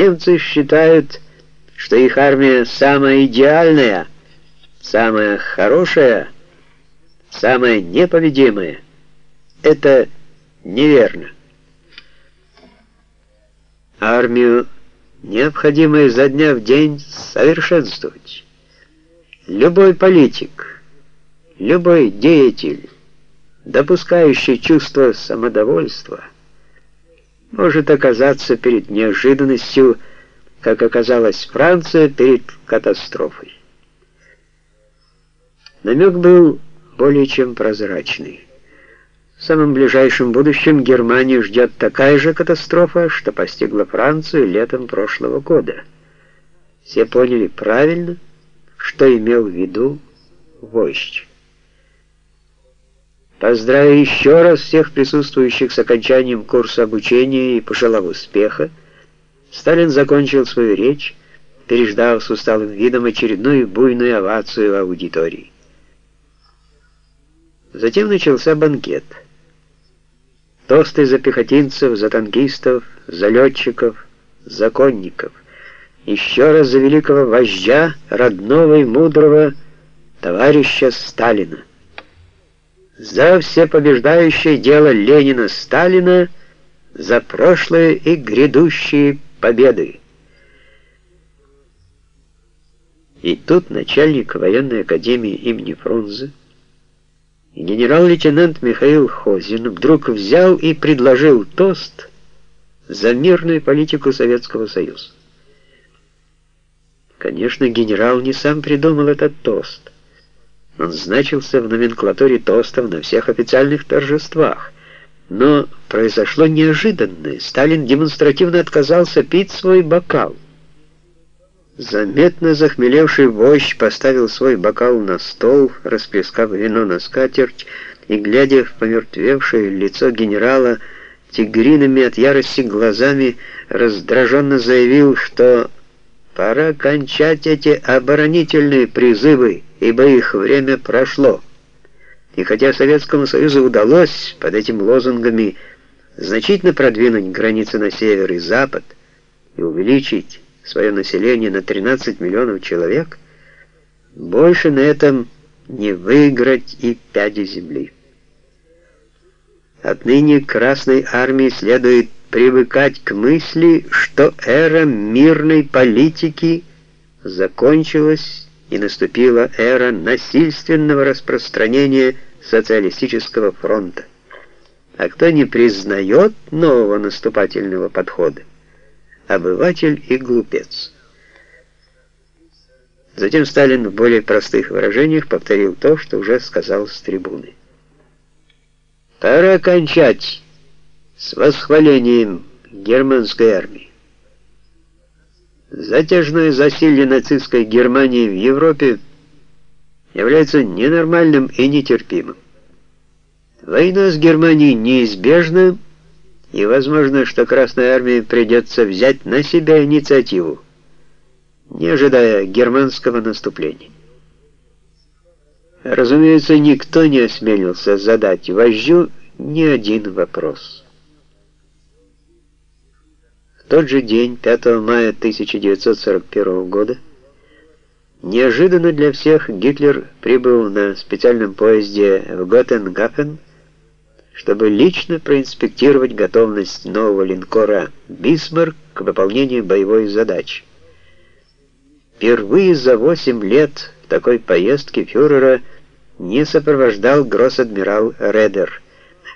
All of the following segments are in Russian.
Немцы считают, что их армия самая идеальная, самая хорошая, самая непобедимая. Это неверно. Армию необходимо изо дня в день совершенствовать. Любой политик, любой деятель, допускающий чувство самодовольства, может оказаться перед неожиданностью, как оказалась Франция перед катастрофой. Намек был более чем прозрачный. В самом ближайшем будущем Германию ждет такая же катастрофа, что постигла Францию летом прошлого года. Все поняли правильно, что имел в виду вождь. Поздравив еще раз всех присутствующих с окончанием курса обучения и пожелав успеха, Сталин закончил свою речь, переждав с усталым видом очередную буйную овацию аудитории. Затем начался банкет. Тосты за пехотинцев, за танкистов, за летчиков, законников. Еще раз за великого вождя, родного и мудрого товарища Сталина. За всепобеждающее дело Ленина-Сталина, за прошлые и грядущие победы. И тут начальник военной академии имени Фрунзе Генерал-лейтенант Михаил Хозин вдруг взял и предложил тост за мирную политику Советского Союза. Конечно, генерал не сам придумал этот тост. Он значился в номенклатуре тостов на всех официальных торжествах. Но произошло неожиданное. Сталин демонстративно отказался пить свой бокал. Заметно захмелевший вождь поставил свой бокал на стол, расплескав вино на скатерть, и, глядя в помертвевшее лицо генерала, тигриными от ярости глазами раздраженно заявил, что пора кончать эти оборонительные призывы, ибо их время прошло. И хотя Советскому Союзу удалось под этими лозунгами значительно продвинуть границы на север и запад и увеличить свое население на 13 миллионов человек, больше на этом не выиграть и пяди земли. Отныне Красной Армии следует привыкать к мысли, что эра мирной политики закончилась и наступила эра насильственного распространения социалистического фронта. А кто не признает нового наступательного подхода, обыватель и глупец. Затем Сталин в более простых выражениях повторил то, что уже сказал с трибуны. Пора кончать с восхвалением германской армии. Затяжное засилье нацистской Германии в Европе является ненормальным и нетерпимым. Война с Германией неизбежна, и возможно, что Красной Армии придется взять на себя инициативу, не ожидая германского наступления. Разумеется, никто не осмелился задать вождю ни один вопрос. Тот же день, 5 мая 1941 года, неожиданно для всех Гитлер прибыл на специальном поезде в Готтенгафен, чтобы лично проинспектировать готовность нового линкора «Бисмарк» к выполнению боевой задачи. Впервые за 8 лет такой поездке фюрера не сопровождал гросс-адмирал Редер,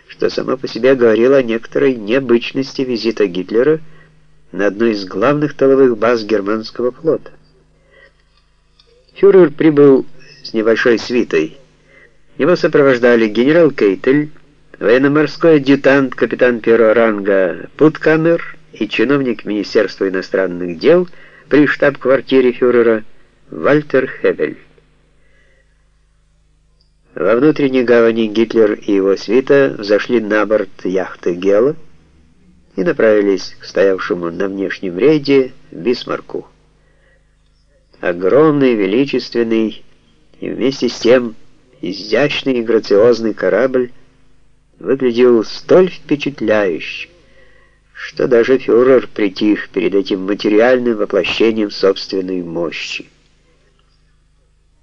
что само по себе говорило о некоторой необычности визита Гитлера на одну из главных тыловых баз германского флота. Фюрер прибыл с небольшой свитой. Его сопровождали генерал Кейтель, военно-морской адъютант, капитан первого ранга Путкамер и чиновник Министерства иностранных дел при штаб-квартире фюрера Вальтер Хебель. Во внутренней гавани Гитлер и его свита взошли на борт яхты «Гела» и направились к стоявшему на внешнем рейде Бисмарку. Огромный, величественный и вместе с тем изящный и грациозный корабль выглядел столь впечатляюще, что даже фюрер притих перед этим материальным воплощением собственной мощи.